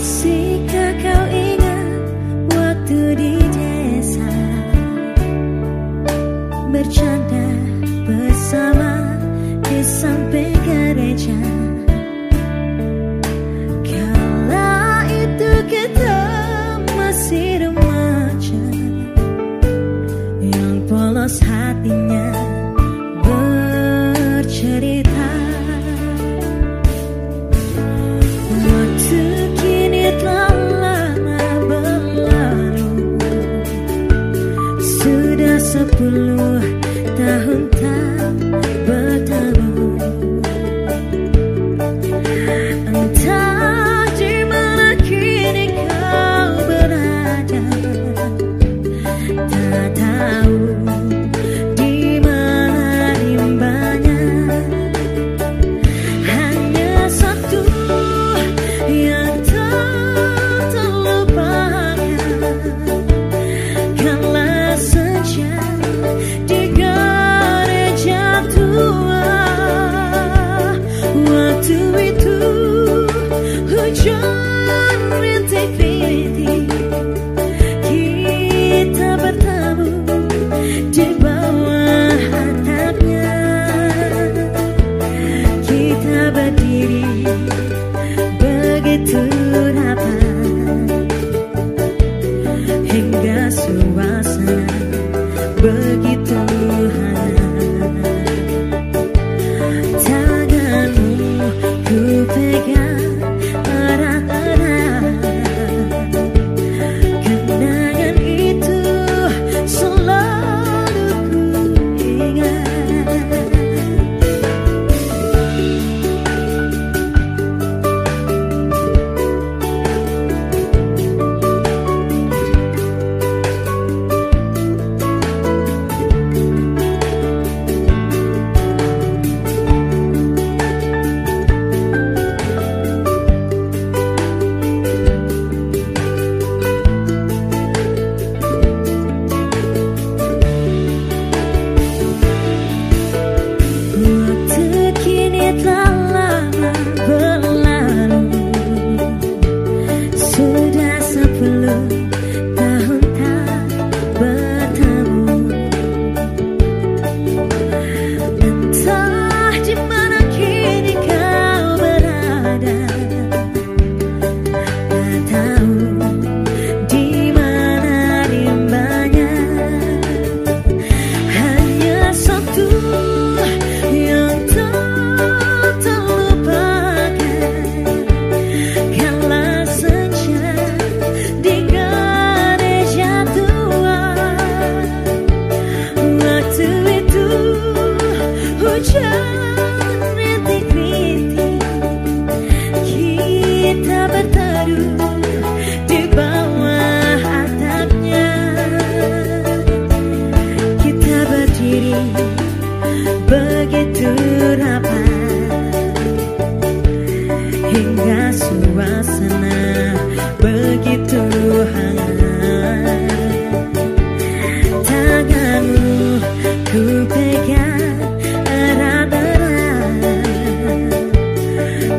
see Sepuluh tahun tak bertemu. Entah di mana kini kau berada. Tak tahu di mana rimbanya Hanya satu yang tahu.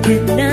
good night.